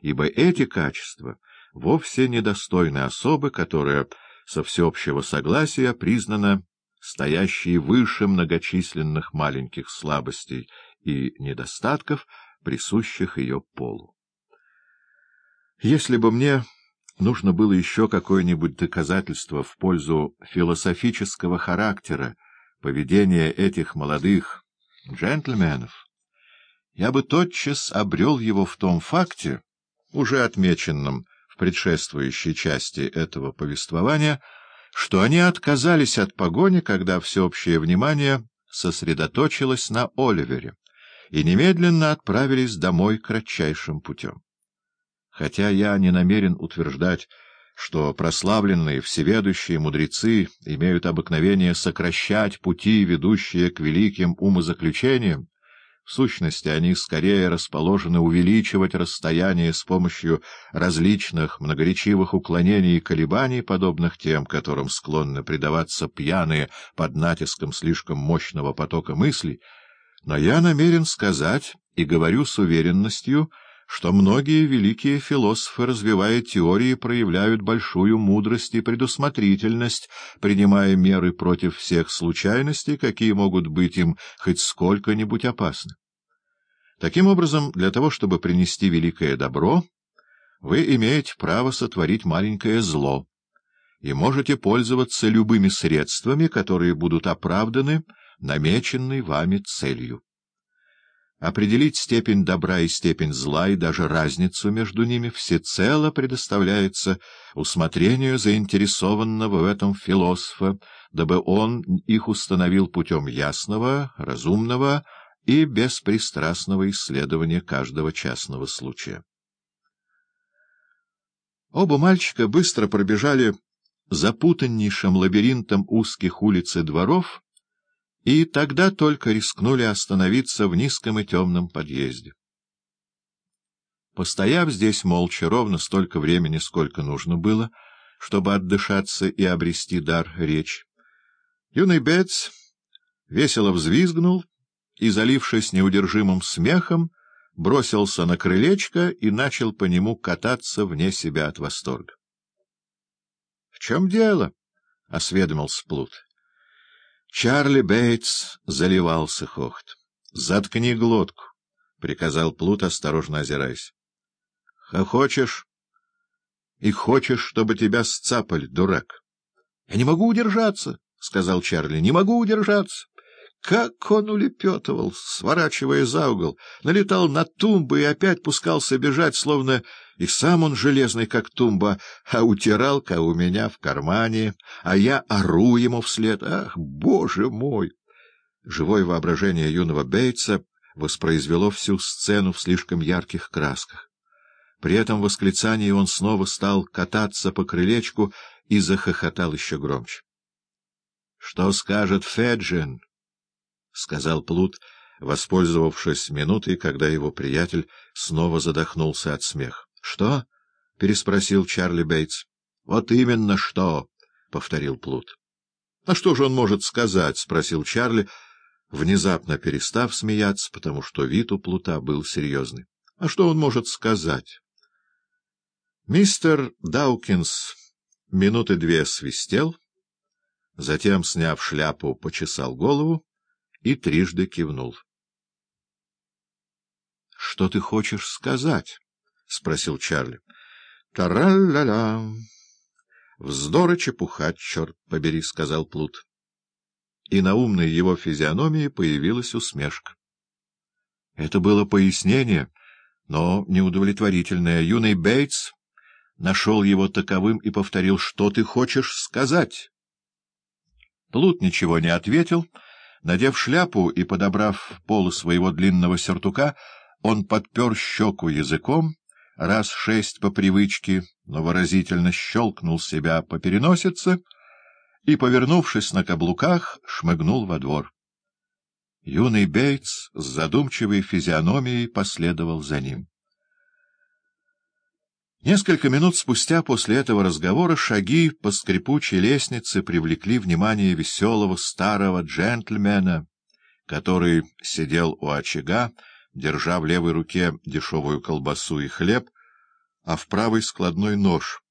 ибо эти качества вовсе недостойны особы, которая со всеобщего согласия признана стоящей выше многочисленных маленьких слабостей и недостатков, присущих ее полу. Если бы мне нужно было еще какое-нибудь доказательство в пользу философического характера поведения этих молодых джентльменов, я бы тотчас обрел его в том факте, уже отмеченном в предшествующей части этого повествования, что они отказались от погони, когда всеобщее внимание сосредоточилось на Оливере, и немедленно отправились домой кратчайшим путем. Хотя я не намерен утверждать, что прославленные всеведущие мудрецы имеют обыкновение сокращать пути, ведущие к великим умозаключениям, в сущности, они скорее расположены увеличивать расстояние с помощью различных многоречивых уклонений и колебаний, подобных тем, которым склонны предаваться пьяные под натиском слишком мощного потока мыслей, но я намерен сказать, и говорю с уверенностью, что многие великие философы, развивая теории, проявляют большую мудрость и предусмотрительность, принимая меры против всех случайностей, какие могут быть им хоть сколько-нибудь опасны. Таким образом, для того, чтобы принести великое добро, вы имеете право сотворить маленькое зло и можете пользоваться любыми средствами, которые будут оправданы намеченной вами целью. Определить степень добра и степень зла и даже разницу между ними всецело предоставляется усмотрению заинтересованного в этом философа, дабы он их установил путем ясного, разумного и беспристрастного исследования каждого частного случая. Оба мальчика быстро пробежали запутаннейшим лабиринтом узких улиц и дворов, и тогда только рискнули остановиться в низком и темном подъезде. Постояв здесь молча ровно столько времени, сколько нужно было, чтобы отдышаться и обрести дар речи, юный Бетс весело взвизгнул и, залившись неудержимым смехом, бросился на крылечко и начал по нему кататься вне себя от восторга. — В чем дело? — осведомился Плут. Чарли Бейтс заливался хохот. — Заткни глотку, — приказал Плут, осторожно озираясь. — Хохочешь и хочешь, чтобы тебя сцапали, дурак. — Я не могу удержаться, — сказал Чарли, — не могу удержаться. Как он улепетывал, сворачивая за угол, налетал на тумбы и опять пускался бежать, словно и сам он железный, как тумба, а утиралка у меня в кармане, а я ору ему вслед. Ах, боже мой! Живое воображение юного Бейтса воспроизвело всю сцену в слишком ярких красках. При этом восклицании он снова стал кататься по крылечку и захохотал еще громче. — Что скажет Феджин? — сказал Плут, воспользовавшись минутой, когда его приятель снова задохнулся от смеха. — Что? — переспросил Чарли Бейтс. — Вот именно что! — повторил Плут. — А что же он может сказать? — спросил Чарли, внезапно перестав смеяться, потому что вид у Плута был серьезный. — А что он может сказать? Мистер Даукинс минуты две свистел, затем, сняв шляпу, почесал голову и трижды кивнул. — Что ты хочешь сказать? — спросил Чарли. — Тара-ля-ля! — Вздор и чепуха, черт побери, — сказал Плут. И на умной его физиономии появилась усмешка. Это было пояснение, но неудовлетворительное. Юный Бейтс нашел его таковым и повторил, — Что ты хочешь сказать? Плут ничего не ответил, — Надев шляпу и подобрав полу своего длинного сюртука, он подпер щеку языком, раз шесть по привычке, но выразительно щелкнул себя по переносице и, повернувшись на каблуках, шмыгнул во двор. Юный Бейтс с задумчивой физиономией последовал за ним. Несколько минут спустя после этого разговора шаги по скрипучей лестнице привлекли внимание веселого старого джентльмена, который сидел у очага, держа в левой руке дешевую колбасу и хлеб, а в правой складной нож,